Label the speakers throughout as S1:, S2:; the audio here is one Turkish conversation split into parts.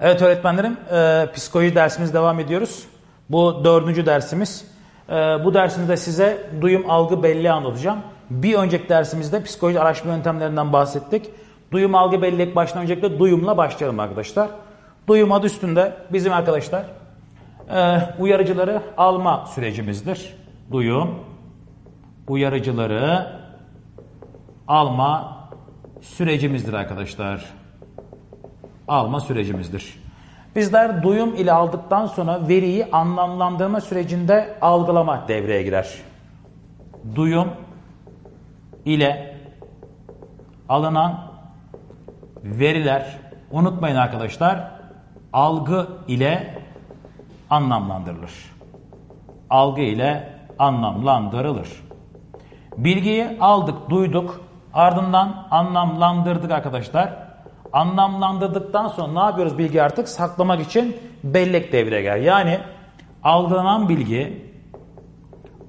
S1: Evet öğretmenlerim, e, psikoloji dersimiz devam ediyoruz. Bu dördüncü dersimiz. E, bu dersimde size duyum, algı, belleği anlatacağım. Bir önceki dersimizde psikoloji araştırma yöntemlerinden bahsettik. Duyum, algı, bellek baştan öncelikle duyumla başlayalım arkadaşlar. Duyum adı üstünde bizim arkadaşlar e, uyarıcıları alma sürecimizdir. Duyum, uyarıcıları alma sürecimizdir arkadaşlar alma sürecimizdir. Bizler duyum ile aldıktan sonra veriyi anlamlandırma sürecinde algılama devreye girer. Duyum ile alınan veriler unutmayın arkadaşlar algı ile anlamlandırılır. Algı ile anlamlandırılır. Bilgiyi aldık, duyduk, ardından anlamlandırdık arkadaşlar anlamlandırdıktan sonra ne yapıyoruz bilgi artık? Saklamak için bellek devreye gel. Yani algılanan bilgi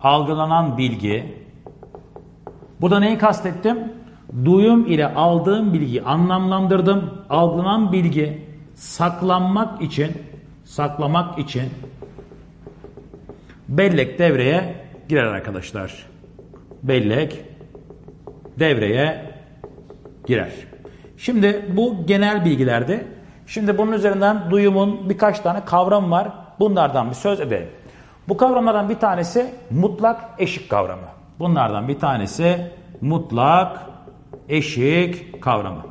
S1: algılanan bilgi burada neyi kastettim? Duyum ile aldığım bilgiyi anlamlandırdım. Algılanan bilgi saklanmak için saklamak için bellek devreye girer arkadaşlar. Bellek devreye girer. Şimdi bu genel bilgilerdi. Şimdi bunun üzerinden duyumun birkaç tane kavram var. Bunlardan bir söz edelim. Bu kavramlardan bir tanesi mutlak eşik kavramı. Bunlardan bir tanesi mutlak eşik kavramı.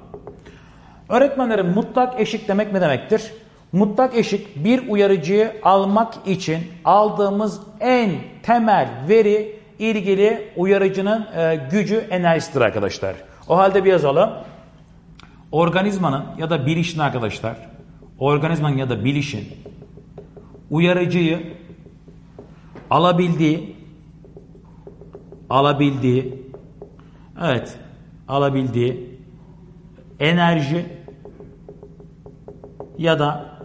S1: Öğretmenlerim mutlak eşik demek ne demektir? Mutlak eşik bir uyarıcıyı almak için aldığımız en temel veri ilgili uyarıcının e, gücü enerjisidir arkadaşlar. O halde bir yazalım organizmanın ya da bilişin arkadaşlar, organizmanın ya da bilişin uyarıcıyı alabildiği alabildiği evet alabildiği enerji ya da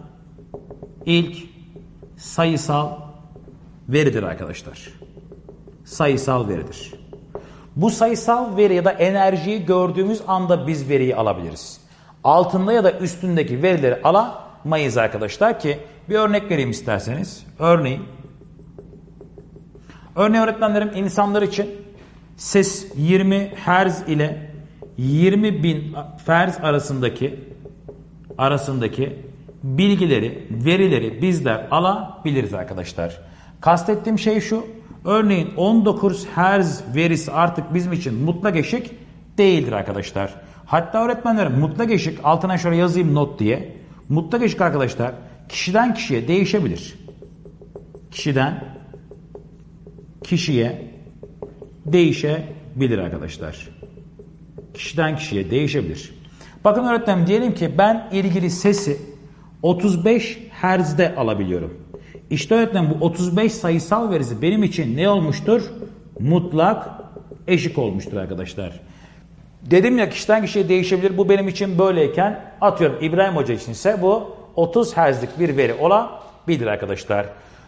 S1: ilk sayısal veridir arkadaşlar. Sayısal veridir. Bu sayısal veri ya da enerjiyi gördüğümüz anda biz veriyi alabiliriz. Altında ya da üstündeki verileri alamayız arkadaşlar ki bir örnek vereyim isterseniz. Örneğin Örneğin öğretmenlerim insanlar için ses 20 Hz ile 20 bin Hz arasındaki arasındaki bilgileri, verileri bizler alabiliriz arkadaşlar. Kastettiğim şey şu. Örneğin 19 Hz verisi artık bizim için mutlak eşik değildir arkadaşlar. Hatta öğretmenler mutlak eşik altına şöyle yazayım not diye. Mutlak eşik arkadaşlar kişiden kişiye değişebilir. Kişiden kişiye değişebilir arkadaşlar. Kişiden kişiye değişebilir. Bakın öğretmenim diyelim ki ben ilgili sesi 35 Hz'de alabiliyorum. İşte öğretmenim bu 35 sayısal verisi benim için ne olmuştur? Mutlak eşik olmuştur arkadaşlar. Dedim ya kişiden kişiye değişebilir. Bu benim için böyleyken atıyorum İbrahim Hoca için ise bu 30 Hz'lik bir veri olabilir arkadaşlar.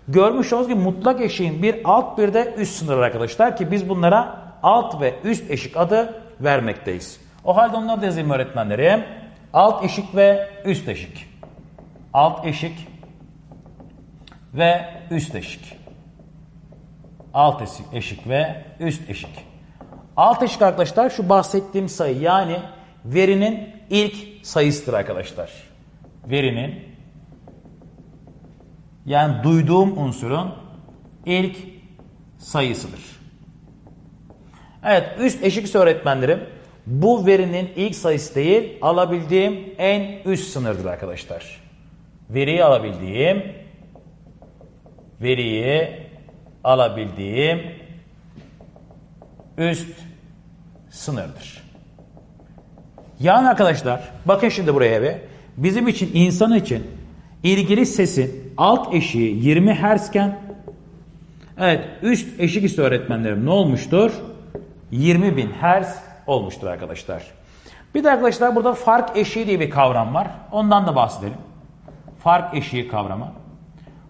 S1: Görmüş olduğunuz gibi mutlak eşiğin bir alt bir de üst sınırı arkadaşlar ki biz bunlara alt ve üst eşik adı vermekteyiz. O halde onları da yazayım öğretmenlerim. Alt eşik ve üst eşik. Alt eşik ve üst eşik. Alt eşik, eşik ve üst eşik. Alt eşik arkadaşlar şu bahsettiğim sayı yani verinin ilk sayısıdır arkadaşlar. Verinin yani duyduğum unsurun ilk sayısıdır. Evet üst eşik öğretmenlerim bu verinin ilk sayısı değil alabildiğim en üst sınırdır arkadaşlar. Veriyi alabildiğim veriyi alabildiğim üst sınırdır. Yani arkadaşlar bakın şimdi buraya bir. Bizim için insan için ilgili sesin alt eşiği 20 Hz iken evet üst eşik ise öğretmenlerim ne olmuştur? 20 bin Hz olmuştur arkadaşlar. Bir de arkadaşlar burada fark eşiği diye bir kavram var. Ondan da bahsedelim. Fark eşiği kavramı.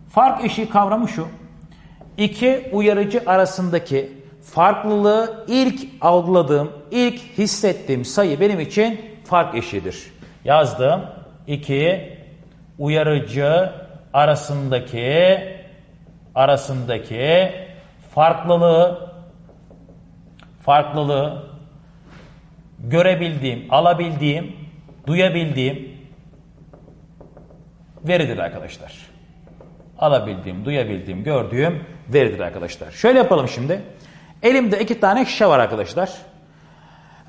S1: Fark eşiği kavramı şu. İki uyarıcı arasındaki farklılığı ilk algıladığım, ilk hissettiğim sayı benim için fark eşiğidir. Yazdım. 2 uyarıcı arasındaki arasındaki farklılığı farklılığı görebildiğim, alabildiğim, duyabildiğim veridir arkadaşlar. Alabildiğim, duyabildiğim, gördüğüm veridir arkadaşlar. Şöyle yapalım şimdi. Elimde iki tane şişe var arkadaşlar.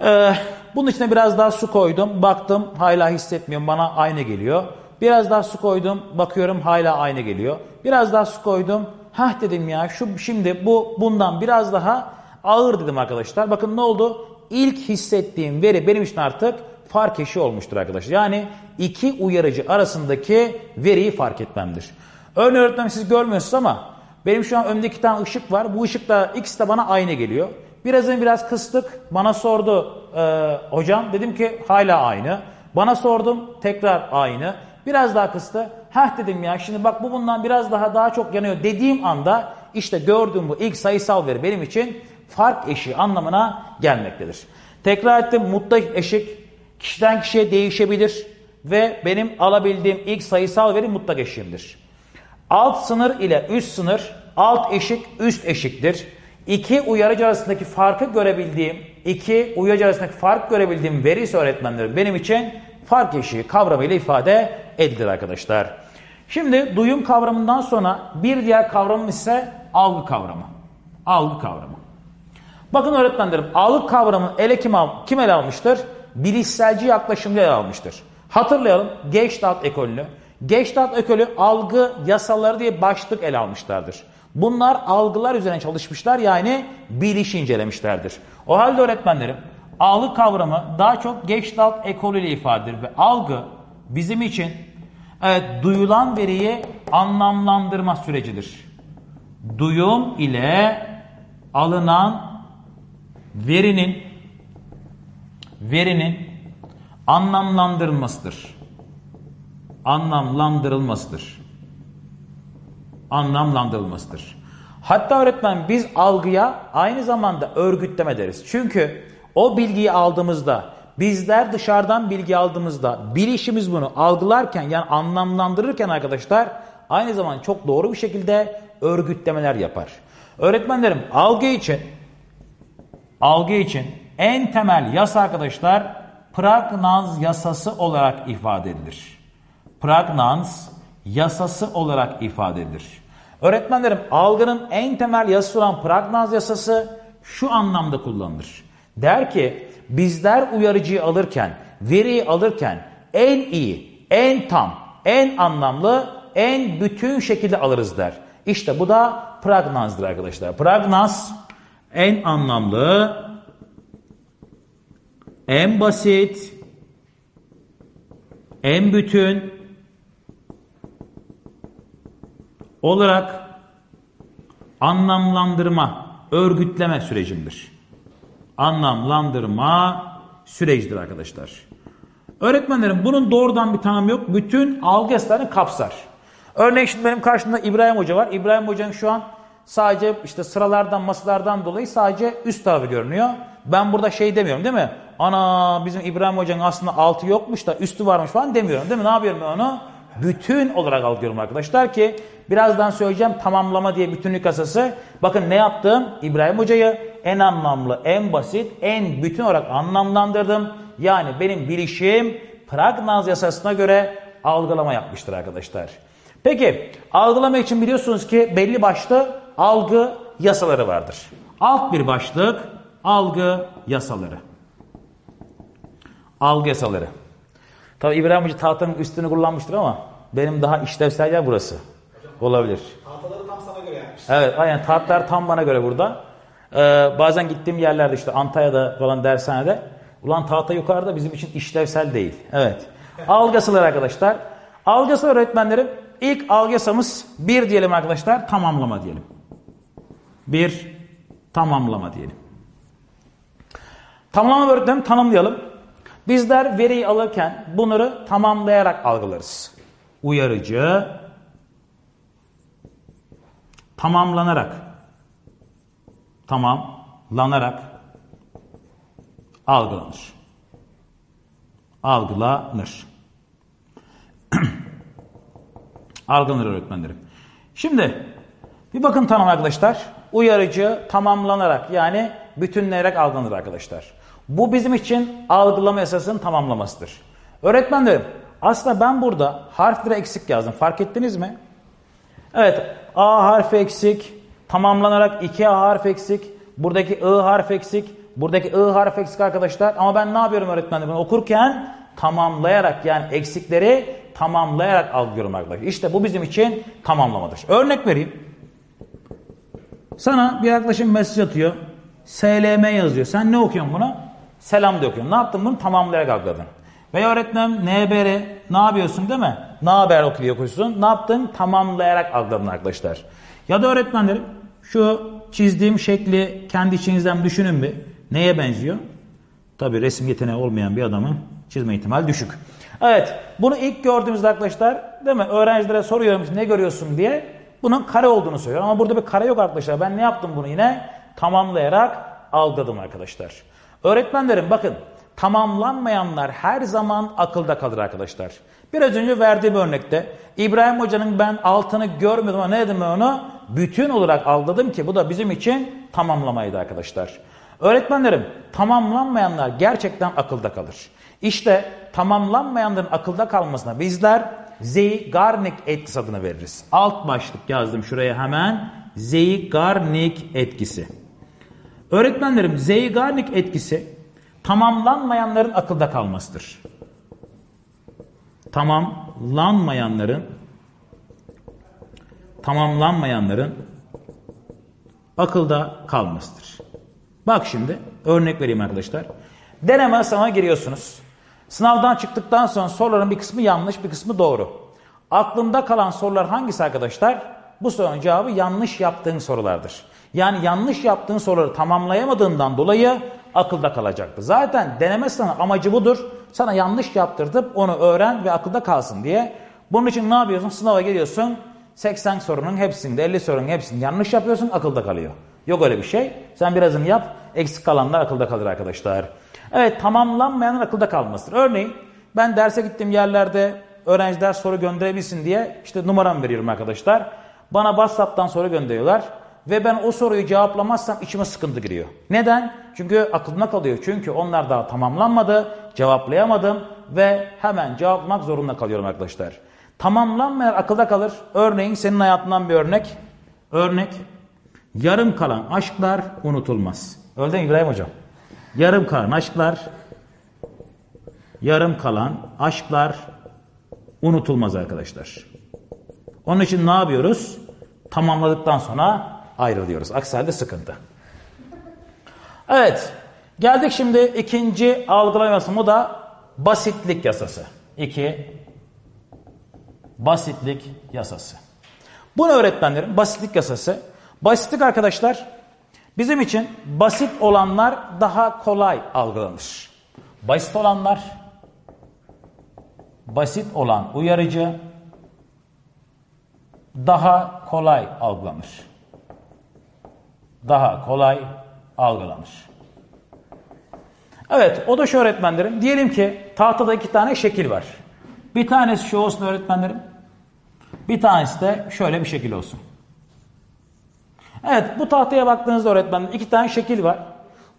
S1: Ee, bunun içine biraz daha su koydum. Baktım hala hissetmiyorum. Bana aynı geliyor. Biraz daha su koydum. Bakıyorum hala aynı geliyor. Biraz daha su koydum. Hah dedim ya şu şimdi bu bundan biraz daha ağır dedim arkadaşlar. Bakın ne oldu? İlk hissettiğim veri benim için artık fark eşi olmuştur arkadaşlar. Yani iki uyarıcı arasındaki veriyi fark etmemdir. Örneğin öğretmenim siz görmüyorsunuz ama benim şu an önümde iki tane ışık var. Bu ışık da ikisi de bana aynı geliyor. Birazını biraz kıstık. Bana sordu e, hocam. Dedim ki hala aynı. Bana sordum tekrar aynı. Biraz daha kıstı. Heh dedim ya şimdi bak bu bundan biraz daha daha çok yanıyor dediğim anda işte gördüğüm bu ilk sayısal veri benim için fark eşiği anlamına gelmektedir. Tekrar ettim mutlak eşik kişiden kişiye değişebilir ve benim alabildiğim ilk sayısal veri mutlak eşiğimdir. Alt sınır ile üst sınır alt eşik üst eşiktir. İki uyarıcı arasındaki farkı görebildiğim, iki uyarıcı arasındaki fark görebildiğim veri ise öğretmenlerim benim için fark eşiği kavramıyla ifade edilir arkadaşlar. Şimdi duyum kavramından sonra bir diğer kavramım ise algı kavramı. Algı kavramı. Bakın öğretmenlerim algı kavramını ele kim, al, kim ele almıştır? Bilişselci yaklaşımda ele almıştır. Hatırlayalım Gestalt ekolünü. Gestalt ekolü algı yasaları diye başlık ele almışlardır. Bunlar algılar üzerine çalışmışlar yani biliş incelemişlerdir. O halde öğretmenlerim algı kavramı daha çok Gestalt ekolüyle ifadedir ve algı bizim için evet, duyulan veriyi anlamlandırma sürecidir. Duyum ile alınan verinin verinin anlamlandırılmasıdır. Anlamlandırılmasıdır. Anlamlandırılmasıdır. Hatta öğretmen biz algıya aynı zamanda örgütleme deriz. Çünkü o bilgiyi aldığımızda bizler dışarıdan bilgi aldığımızda bilişimiz bunu algılarken yani anlamlandırırken arkadaşlar aynı zamanda çok doğru bir şekilde örgütlemeler yapar. Öğretmenlerim algı için algı için en temel yasa arkadaşlar Pragnanz yasası olarak ifade edilir. Pragnanz yasası olarak ifade edilir. Öğretmenlerim algının en temel yasası olan Pragnanz yasası şu anlamda kullanılır. Der ki bizler uyarıcıyı alırken, veriyi alırken en iyi, en tam, en anlamlı, en bütün şekilde alırız der. İşte bu da Pragnanz'dır arkadaşlar. Pragnanz en anlamlı, en basit, en bütün olarak anlamlandırma, örgütleme sürecimdir. Anlamlandırma sürecidir arkadaşlar. Öğretmenlerim bunun doğrudan bir tanımı yok. Bütün algı kapsar. Örneğin şimdi benim karşımda İbrahim Hoca var. İbrahim Hoca'nın şu an sadece işte sıralardan, masalardan dolayı sadece üst tarafı görünüyor. Ben burada şey demiyorum değil mi? Ana bizim İbrahim Hoca'nın aslında altı yokmuş da üstü varmış falan demiyorum değil mi? Ne yapıyorum ben onu? Bütün olarak algılıyorum arkadaşlar ki birazdan söyleyeceğim tamamlama diye bütünlük asası. Bakın ne yaptım? İbrahim Hoca'yı en anlamlı, en basit, en bütün olarak anlamlandırdım. Yani benim bilişim Pragnaz yasasına göre algılama yapmıştır arkadaşlar. Peki algılama için biliyorsunuz ki belli başlı algı yasaları vardır. Alt bir başlık algı yasaları. Algı yasaları. Tabi İbrahim Hoca tahtanın üstünü kullanmıştır ama benim daha işlevsel yer burası. Olabilir.
S2: Tahtaları tam sana göre yapmış.
S1: Evet aynen tahtlar tam bana göre burada. Ee, bazen gittiğim yerlerde işte Antalya'da falan dershanede ulan tahta yukarıda bizim için işlevsel değil. Evet. Algısılar arkadaşlar. Algısı öğretmenlerim ilk algısamız bir diyelim arkadaşlar tamamlama diyelim. Bir tamamlama diyelim. Tamamlama öğretmenim tanımlayalım. Bizler veriyi alırken bunları tamamlayarak algılarız. Uyarıcı, tamamlanarak, tamamlanarak algılanır. Algılanır. Algılanır öğretmenlerim. Şimdi bir bakın tanım arkadaşlar. Uyarıcı tamamlanarak yani bütünleyerek algılanır arkadaşlar. Bu bizim için algılama esasının tamamlamasıdır. Öğretmenlerim aslında ben burada harfleri eksik yazdım. Fark ettiniz mi? Evet A harfi eksik. Tamamlanarak 2 A harfi eksik. Buradaki I harfi eksik. Buradaki I harfi eksik arkadaşlar. Ama ben ne yapıyorum öğretmenlerim? Okurken tamamlayarak yani eksikleri tamamlayarak algılıyorum arkadaşlar. İşte bu bizim için tamamlamadır. Örnek vereyim. Sana bir arkadaşım mesaj atıyor. SLM yazıyor. Sen ne okuyorsun buna? Selam da okuyorsun. Ne yaptın bunu? Tamamlayarak algıladın. Veya öğretmen NBR ne yapıyorsun değil mi? Ne haber okuyorsun? Ne yaptın? Tamamlayarak algıladın arkadaşlar. Ya da öğretmenlerim şu çizdiğim şekli kendi içinizden düşünün bir. Neye benziyor? Tabi resim yeteneği olmayan bir adamın çizme ihtimali düşük. Evet bunu ilk gördüğümüzde arkadaşlar değil mi? Öğrencilere soruyorum ne görüyorsun diye. Bunun kare olduğunu söylüyor. Ama burada bir kare yok arkadaşlar. Ben ne yaptım bunu yine? Tamamlayarak algıladım arkadaşlar. Öğretmenlerim bakın tamamlanmayanlar her zaman akılda kalır arkadaşlar. Biraz önce verdiğim örnekte İbrahim Hoca'nın ben altını görmedim ama ne dedim onu? Bütün olarak algıladım ki bu da bizim için tamamlamaydı arkadaşlar. Öğretmenlerim tamamlanmayanlar gerçekten akılda kalır. İşte tamamlanmayanların akılda kalmasına bizler Zeigarnik etkisi adını veririz. Alt başlık yazdım şuraya hemen. Zeigarnik etkisi. Öğretmenlerim Zeigarnik etkisi tamamlanmayanların akılda kalmasıdır. Tamamlanmayanların tamamlanmayanların akılda kalmasıdır. Bak şimdi örnek vereyim arkadaşlar. Deneme sınavına giriyorsunuz. Sınavdan çıktıktan sonra soruların bir kısmı yanlış bir kısmı doğru. Aklında kalan sorular hangisi arkadaşlar? Bu sorunun cevabı yanlış yaptığın sorulardır. Yani yanlış yaptığın soruları tamamlayamadığından dolayı akılda kalacaktı. Zaten deneme sınavı amacı budur. Sana yanlış yaptırtıp onu öğren ve akılda kalsın diye. Bunun için ne yapıyorsun? Sınava geliyorsun. 80 sorunun hepsinde 50 sorunun hepsini yanlış yapıyorsun akılda kalıyor. Yok öyle bir şey. Sen birazını yap. Eksik kalanlar akılda kalır arkadaşlar. Evet tamamlanmayanın akılda kalmasıdır. Örneğin ben derse gittiğim yerlerde öğrenciler soru gönderebilsin diye işte numaram veriyorum arkadaşlar. Bana WhatsApp'tan soru gönderiyorlar. Ve ben o soruyu cevaplamazsam içime sıkıntı giriyor. Neden? Çünkü aklımda kalıyor. Çünkü onlar daha tamamlanmadı, cevaplayamadım ve hemen cevaplamak zorunda kalıyorum arkadaşlar. Tamamlanmayan akılda kalır. Örneğin senin hayatından bir örnek. Örnek. Yarım kalan aşklar unutulmaz. Öyle mi İbrahim Hocam? Yarım kalan aşklar yarım kalan aşklar unutulmaz arkadaşlar. Onun için ne yapıyoruz? Tamamladıktan sonra ayrılıyoruz. Aksi halde sıkıntı. Evet. Geldik şimdi ikinci algılaması. Bu da basitlik yasası. İki. Basitlik yasası. Bu ne öğretmenlerim? Basitlik yasası. Basitlik arkadaşlar bizim için basit olanlar daha kolay algılanır. Basit olanlar basit olan uyarıcı daha kolay algılanır daha kolay algılanır. Evet o da şu öğretmenlerim. Diyelim ki tahtada iki tane şekil var. Bir tanesi şu olsun öğretmenlerim. Bir tanesi de şöyle bir şekil olsun. Evet bu tahtaya baktığınızda öğretmenlerim iki tane şekil var.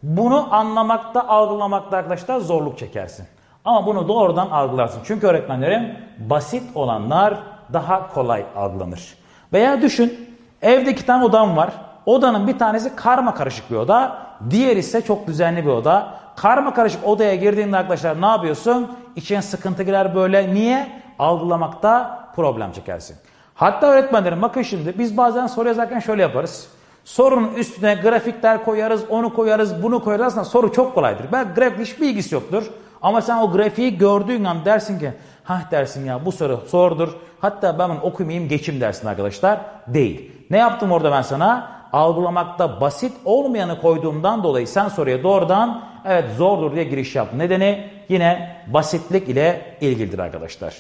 S1: Bunu anlamakta, algılamakta arkadaşlar zorluk çekersin. Ama bunu doğrudan algılarsın. Çünkü öğretmenlerim basit olanlar daha kolay algılanır. Veya düşün evde iki tane odam var. Odanın bir tanesi karma karışık bir oda. Diğer ise çok düzenli bir oda. Karma karışık odaya girdiğinde arkadaşlar ne yapıyorsun? İçine sıkıntı girer böyle. Niye? Algılamakta problem çekersin. Hatta öğretmenlerim bakın şimdi biz bazen soru yazarken şöyle yaparız. Sorunun üstüne grafikler koyarız, onu koyarız, bunu koyarız. Aslında soru çok kolaydır. Ben grafik hiçbir ilgisi yoktur. Ama sen o grafiği gördüğün an dersin ki ha dersin ya bu soru zordur. Hatta ben bunu okumayayım geçim dersin arkadaşlar. Değil. Ne yaptım orada ben sana? Algılamakta basit olmayanı koyduğumdan dolayı sen soruya doğrudan evet zordur diye giriş yap. Nedeni yine basitlik ile ilgilidir arkadaşlar.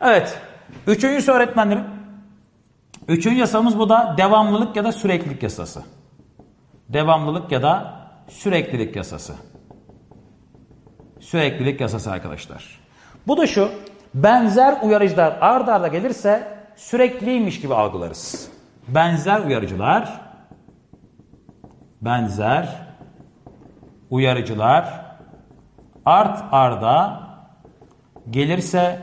S1: Evet. Üçüncüsü öğretmenlerim. Üçüncü yasamız bu da devamlılık ya da süreklilik yasası. Devamlılık ya da süreklilik yasası. Süreklilik yasası arkadaşlar. Bu da şu. Benzer uyarıcılar ard arda gelirse sürekliymiş gibi algılarız. Benzer uyarıcılar benzer uyarıcılar art arda gelirse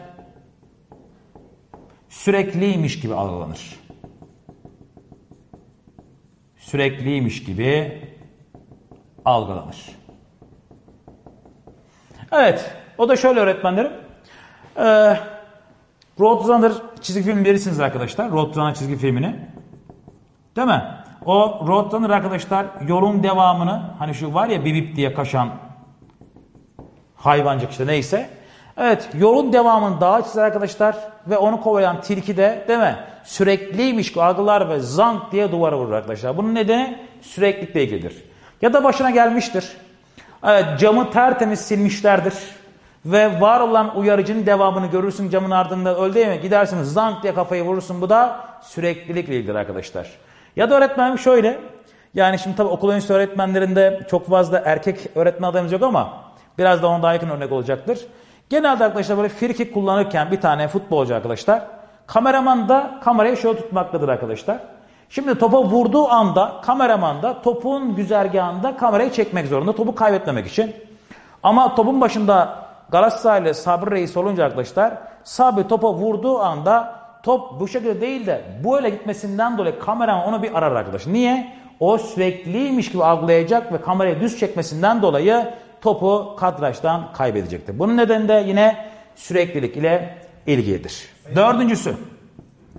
S1: sürekliymiş gibi algılanır. Sürekliymiş gibi algılanır. Evet, o da şöyle öğretmenlerim. Ee, Roadrunner çizgi film verirsiniz arkadaşlar. Roadrunner çizgi filmini. Değil mi? O Roadrunner arkadaşlar yolun devamını hani şu var ya bibip diye kaşan hayvancık işte neyse. Evet yolun devamını dağa çizer arkadaşlar ve onu kovalayan tilki de değil mi? Sürekliymiş algılar ve zank diye duvara vurur arkadaşlar. Bunun nedeni süreklilikle ilgilidir. Ya da başına gelmiştir. Evet camı tertemiz silmişlerdir. Ve var olan uyarıcının devamını görürsün camın ardında değil mi? Gidersin zank diye kafayı vurursun. Bu da süreklilikle ilgilidir arkadaşlar. Ya da öğretmenim şöyle. Yani şimdi tabii okul öncesi öğretmenlerinde çok fazla erkek öğretmen adayımız yok ama biraz da ona daha yakın örnek olacaktır. Genelde arkadaşlar böyle frikik kullanırken bir tane futbolcu arkadaşlar kameraman da kamerayı şöyle tutmaktadır arkadaşlar. Şimdi topa vurduğu anda kameraman da topun güzergahında kamerayı çekmek zorunda topu kaybetmemek için. Ama topun başında Galatasaraylı Sabri Reis olunca arkadaşlar Sabri topa vurduğu anda top bu şekilde değil de bu öyle gitmesinden dolayı kameraman onu bir arar arkadaşlar. Niye? O sürekliymiş gibi algılayacak ve kamerayı düz çekmesinden dolayı topu kadrajdan kaybedecektir. Bunun nedeni de yine süreklilik ile ilgilidir. Dördüncüsü.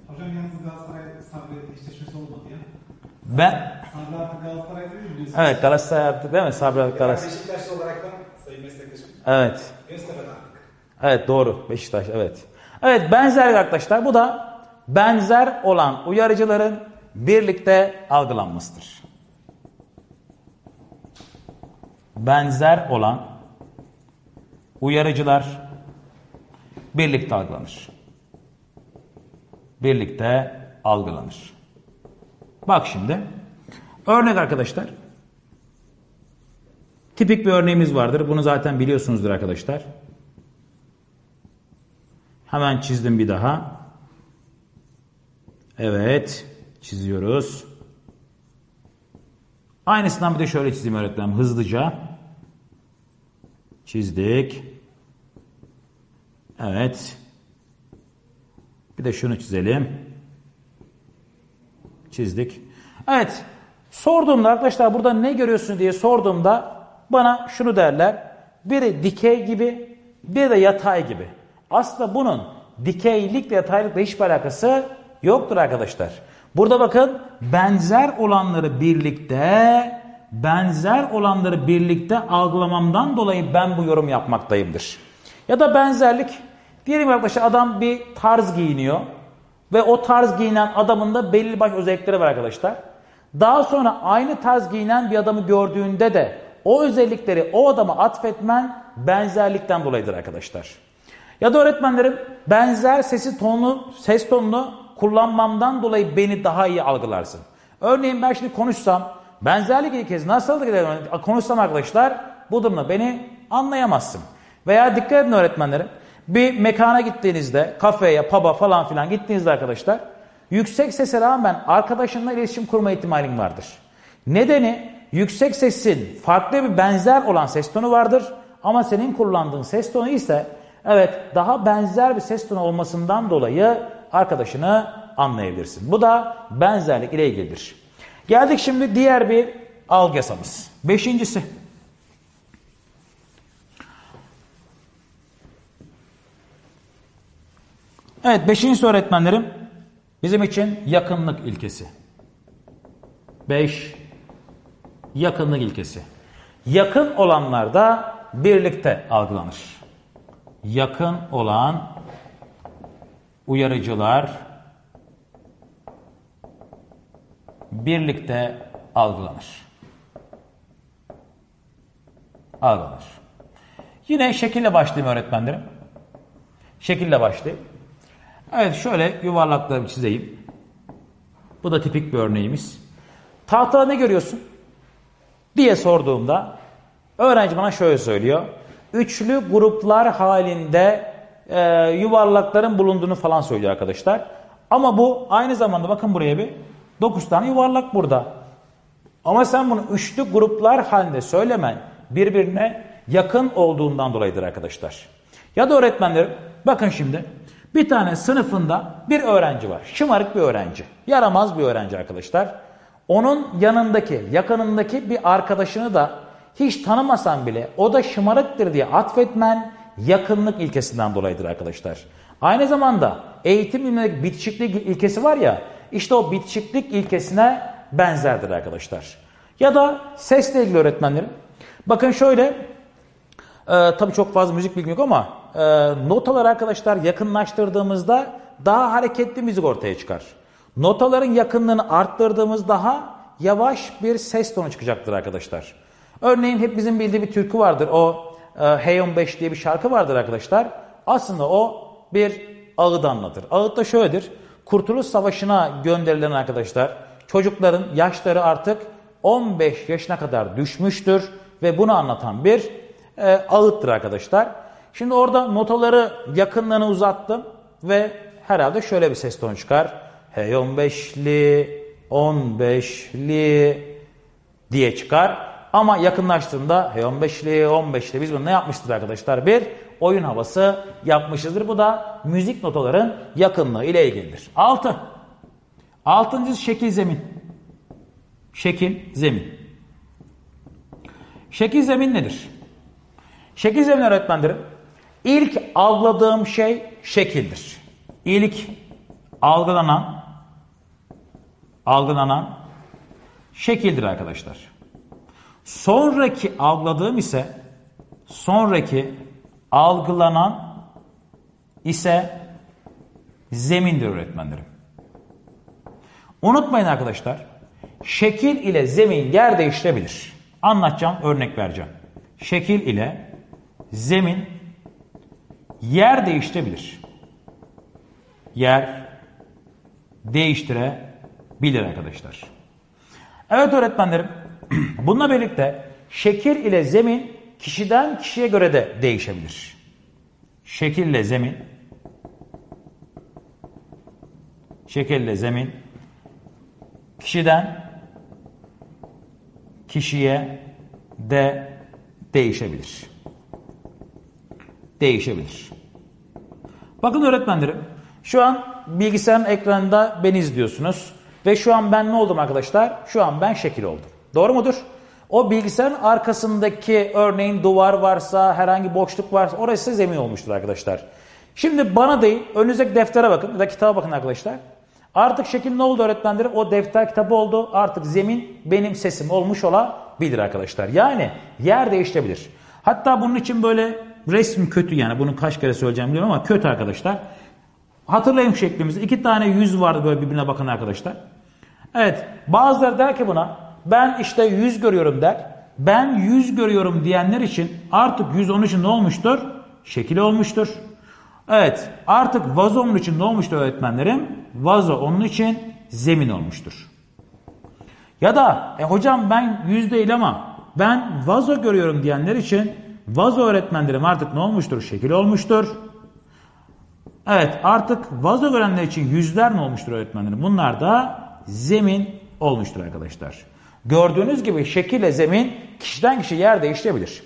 S2: Hocam yalnız Galatasaray Sabri eşleşmesi olmadı ya.
S1: Ben
S2: Sabri artık Galatasaray değil mi
S1: evet Galatasaray artık değil mi? Sabri
S2: Ben
S1: Galatasaray.
S2: Beşiktaşlı olaraktan sayın meslektaşım.
S1: Evet.
S2: Göztepe'den artık.
S1: Evet doğru. Beşiktaş evet. Evet benzerlik arkadaşlar. Bu da benzer olan uyarıcıların birlikte algılanmasıdır. Benzer olan uyarıcılar birlikte algılanır. Birlikte algılanır. Bak şimdi. Örnek arkadaşlar. Tipik bir örneğimiz vardır. Bunu zaten biliyorsunuzdur arkadaşlar. Hemen çizdim bir daha. Evet. Çiziyoruz. Aynısından bir de şöyle çizeyim öğretmenim hızlıca. Çizdik. Evet. Bir de şunu çizelim. Çizdik. Evet. Sorduğumda arkadaşlar burada ne görüyorsun diye sorduğumda bana şunu derler. Biri dikey gibi, biri de yatay gibi. Aslında bunun dikeylikle yataylıkla hiçbir alakası yoktur arkadaşlar. Burada bakın benzer olanları birlikte benzer olanları birlikte algılamamdan dolayı ben bu yorum yapmaktayımdır. Ya da benzerlik diyelim arkadaşlar adam bir tarz giyiniyor ve o tarz giyinen adamın da belli baş özellikleri var arkadaşlar. Daha sonra aynı tarz giyinen bir adamı gördüğünde de o özellikleri o adama atfetmen benzerlikten dolayıdır arkadaşlar. Ya da öğretmenlerim benzer sesi tonu, ses tonunu kullanmamdan dolayı beni daha iyi algılarsın. Örneğin ben şimdi konuşsam benzerlik ilkesi nasıl konuşsam arkadaşlar bu durumda beni anlayamazsın. Veya dikkat edin öğretmenlerim bir mekana gittiğinizde kafeye, pub'a falan filan gittiğinizde arkadaşlar yüksek sese rağmen arkadaşınla iletişim kurma ihtimalin vardır. Nedeni yüksek sesin farklı bir benzer olan ses tonu vardır ama senin kullandığın ses tonu ise evet daha benzer bir ses tonu olmasından dolayı arkadaşını anlayabilirsin. Bu da benzerlik ile ilgilidir. Geldik şimdi diğer bir algı yasamız. Beşincisi. Evet beşinci öğretmenlerim bizim için yakınlık ilkesi. Beş, yakınlık ilkesi. Yakın olanlar da birlikte algılanır. Yakın olan uyarıcılar birlikte algılanır. Algılanır. Yine şekille başlayayım öğretmenlerim. Şekille başlayayım. Evet şöyle yuvarlakları çizeyim. Bu da tipik bir örneğimiz. Tahtada ne görüyorsun? diye sorduğumda öğrenci bana şöyle söylüyor. Üçlü gruplar halinde e, yuvarlakların bulunduğunu falan söylüyor arkadaşlar. Ama bu aynı zamanda bakın buraya bir 9 tane yuvarlak burada. Ama sen bunu üçlü gruplar halinde söylemen birbirine yakın olduğundan dolayıdır arkadaşlar. Ya da öğretmenlerim bakın şimdi bir tane sınıfında bir öğrenci var. Şımarık bir öğrenci. Yaramaz bir öğrenci arkadaşlar. Onun yanındaki, yakınındaki bir arkadaşını da hiç tanımasan bile o da şımarıktır diye atfetmen yakınlık ilkesinden dolayıdır arkadaşlar. Aynı zamanda eğitim bilimindeki bitişiklik ilkesi var ya işte o bitişiklik ilkesine benzerdir arkadaşlar. Ya da sesle ilgili öğretmenlerim. Bakın şöyle e, tabii çok fazla müzik bilgim yok ama e, notalar arkadaşlar yakınlaştırdığımızda daha hareketli müzik ortaya çıkar. Notaların yakınlığını arttırdığımız daha yavaş bir ses tonu çıkacaktır arkadaşlar. Örneğin hep bizim bildiği bir türkü vardır. O e, Hey 15 diye bir şarkı vardır arkadaşlar. Aslında o bir ağıt anlatır. Ağıt da şöyledir. Kurtuluş Savaşı'na gönderilen arkadaşlar çocukların yaşları artık 15 yaşına kadar düşmüştür ve bunu anlatan bir e, ağıttır arkadaşlar. Şimdi orada notaları yakınlığını uzattım ve herhalde şöyle bir ses tonu çıkar. Hey 15'li, 15'li diye çıkar. Ama yakınlaştığında hey 15'li, 15'li biz bunu ne yapmıştık arkadaşlar? Bir oyun havası yapmışızdır. Bu da müzik notaların yakınlığı ile ilgilidir. 6. Altıncı şekil zemin. Şekil zemin. Şekil zemin nedir? Şekil zemin öğretmenlerim. İlk algıladığım şey şekildir. İlk algılanan algılanan şekildir arkadaşlar. Sonraki algıladığım ise sonraki algılanan ise zemindir öğretmenlerim. Unutmayın arkadaşlar. Şekil ile zemin yer değiştirebilir. Anlatacağım, örnek vereceğim. Şekil ile zemin yer değiştirebilir. Yer değiştirebilir arkadaşlar. Evet öğretmenlerim, bununla birlikte şekil ile zemin kişiden kişiye göre de değişebilir. Şekil ile zemin şekil ile zemin kişiden kişiye de değişebilir. Değişebilir. Bakın öğretmenlerim, şu an bilgisayarın ekranında beni izliyorsunuz ve şu an ben ne oldum arkadaşlar? Şu an ben şekil oldum. Doğru mudur? O bilgisayarın arkasındaki örneğin duvar varsa, herhangi boşluk varsa orası zemin olmuştur arkadaşlar. Şimdi bana değil, önünüzdeki deftere bakın ya da kitaba bakın arkadaşlar. Artık şekil ne oldu öğretmenlerim? O defter kitabı oldu. Artık zemin benim sesim olmuş olabilir arkadaşlar. Yani yer değişebilir. Hatta bunun için böyle resim kötü yani. Bunu kaç kere söyleyeceğim biliyorum ama kötü arkadaşlar. Hatırlayın şeklimizde. iki tane yüz vardı böyle birbirine bakın arkadaşlar. Evet bazıları der ki buna ben işte yüz görüyorum der. Ben yüz görüyorum diyenler için artık yüz onun için ne olmuştur? Şekil olmuştur. Evet artık vazo onun için ne olmuştur öğretmenlerim? Vazo onun için zemin olmuştur. Ya da e, hocam ben yüz değil ama ben vazo görüyorum diyenler için vazo öğretmenlerim artık ne olmuştur? Şekil olmuştur. Evet artık vazo görenler için yüzler ne olmuştur öğretmenlerim? Bunlar da zemin olmuştur arkadaşlar. Gördüğünüz gibi şekille zemin kişiden kişi yer değiştirebilir.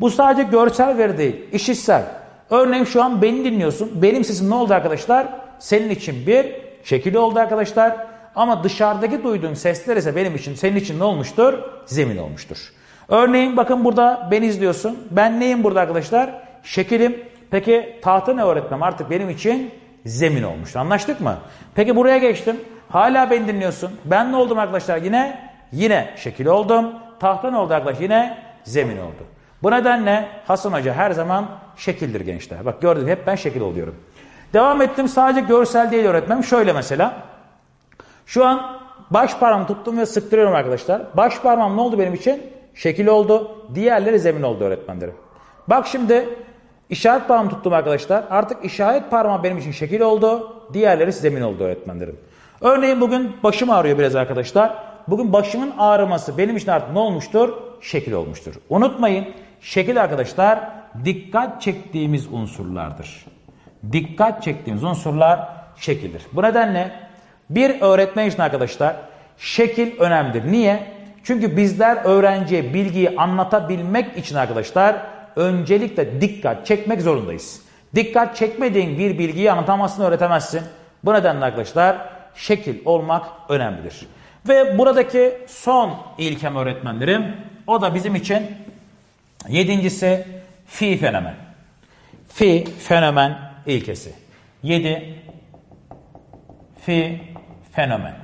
S1: Bu sadece görsel veri değil, işitsel. Örneğin şu an beni dinliyorsun. Benim sesim ne oldu arkadaşlar? Senin için bir şekil oldu arkadaşlar. Ama dışarıdaki duyduğun sesler ise benim için, senin için ne olmuştur? Zemin olmuştur. Örneğin bakın burada beni izliyorsun. Ben neyim burada arkadaşlar? Şekilim. Peki tahta ne öğretmem? Artık benim için zemin olmuştur. Anlaştık mı? Peki buraya geçtim. Hala beni dinliyorsun. Ben ne oldum arkadaşlar? Yine yine şekil oldum. Tahta ne oldu arkadaşlar? Yine zemin oldu. Bu nedenle Hasan Hoca her zaman şekildir gençler. Bak gördüm hep ben şekil oluyorum. Devam ettim sadece görsel değil öğretmem. Şöyle mesela. Şu an baş parmağımı tuttum ve sıktırıyorum arkadaşlar. Baş parmağım ne oldu benim için? Şekil oldu. Diğerleri zemin oldu öğretmenlerim. Bak şimdi işaret parmağımı tuttum arkadaşlar. Artık işaret parmağı benim için şekil oldu. Diğerleri zemin oldu öğretmenlerim. Örneğin bugün başım ağrıyor biraz arkadaşlar. Bugün başımın ağrıması benim için artık ne olmuştur? Şekil olmuştur. Unutmayın şekil arkadaşlar dikkat çektiğimiz unsurlardır. Dikkat çektiğimiz unsurlar şekildir. Bu nedenle bir öğretmen için arkadaşlar şekil önemlidir. Niye? Çünkü bizler öğrenciye bilgiyi anlatabilmek için arkadaşlar öncelikle dikkat çekmek zorundayız. Dikkat çekmediğin bir bilgiyi anlatamazsın, öğretemezsin. Bu nedenle arkadaşlar şekil olmak önemlidir. Ve buradaki son ilkem öğretmenlerim o da bizim için yedincisi fi fenomen. Fi fenomen ilkesi. Yedi fi fenomen.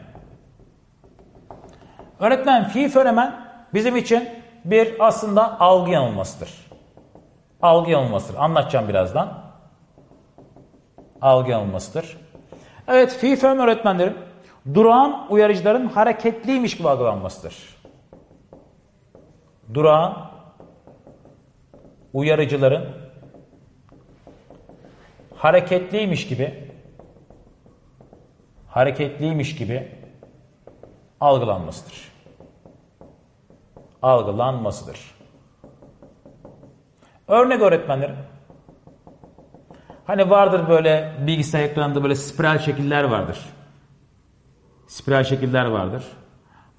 S1: Öğretmen fi fenomen bizim için bir aslında algı yanılmasıdır. Algı yanılmasıdır. Anlatacağım birazdan. Algı yanılmasıdır. Evet fi fenomen öğretmenlerim durağan uyarıcıların hareketliymiş gibi algılanmasıdır. Durağan uyarıcıların hareketliymiş gibi hareketliymiş gibi algılanmasıdır. Algılanmasıdır. Örnek öğretmenlerim. Hani vardır böyle bilgisayar ekranında böyle spiral şekiller vardır. Spiral şekiller vardır.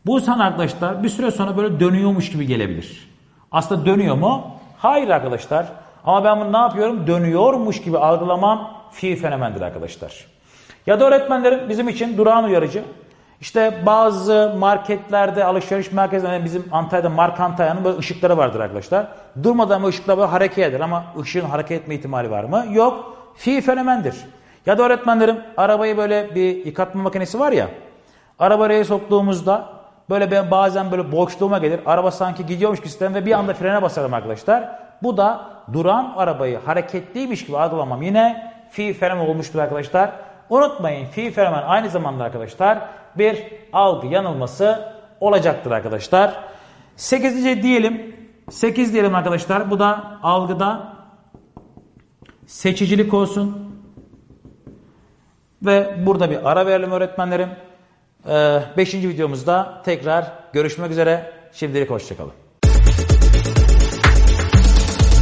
S1: Bu sana arkadaşlar bir süre sonra böyle dönüyormuş gibi gelebilir. Aslında dönüyor mu? Hayır arkadaşlar. Ama ben bunu ne yapıyorum? Dönüyormuş gibi algılamam fiil fenomendir arkadaşlar. Ya da öğretmenlerim bizim için durağan uyarıcı. İşte bazı marketlerde, alışveriş merkezlerinde bizim Antalya'da Markantaya'nın böyle ışıkları vardır arkadaşlar. Durmadan bu ışıklar böyle hareket eder ama ışığın hareket etme ihtimali var mı? Yok. Fiil fenomendir. Ya da öğretmenlerim arabayı böyle bir yıkatma makinesi var ya. Arabayı soktuğumuzda böyle ben bazen böyle boşluğuma gelir. Araba sanki gidiyormuş gibi sistem ve bir anda frene basarım arkadaşlar. Bu da duran arabayı hareketliymiş gibi algılamam. Yine fiil fenomen olmuştur arkadaşlar. Unutmayın fiil fenomen aynı zamanda arkadaşlar bir algı yanılması olacaktır arkadaşlar. Sekizinci diyelim. Sekiz diyelim arkadaşlar. Bu da algıda seçicilik olsun. Ve burada bir ara verelim öğretmenlerim. Ee, beşinci videomuzda tekrar görüşmek üzere. Şimdilik hoşçakalın.